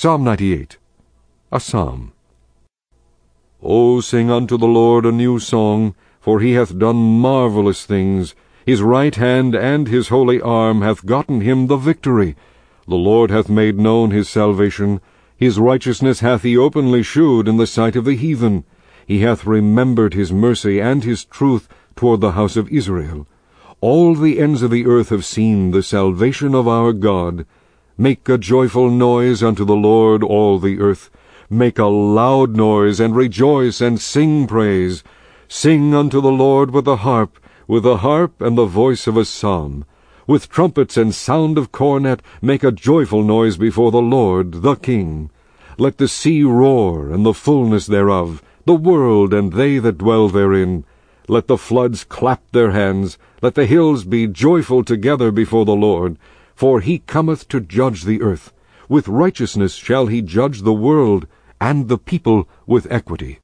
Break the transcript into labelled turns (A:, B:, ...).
A: Psalm 98 A Psalm O sing unto the Lord a new song, for he hath done marvellous things. His right hand and his holy arm hath gotten him the victory. The Lord hath made known his salvation. His righteousness hath he openly shewed in the sight of the heathen. He hath remembered his mercy and his truth toward the house of Israel. All the ends of the earth have seen the salvation of our God. Make a joyful noise unto the Lord, all the earth. Make a loud noise, and rejoice, and sing praise. Sing unto the Lord with the harp, with the harp and the voice of a psalm. With trumpets and sound of cornet make a joyful noise before the Lord, the King. Let the sea roar, and the fullness thereof, the world and they that dwell therein. Let the floods clap their hands, let the hills be joyful together before the Lord. For he cometh to judge the earth. With righteousness shall he judge the world, and the people with equity.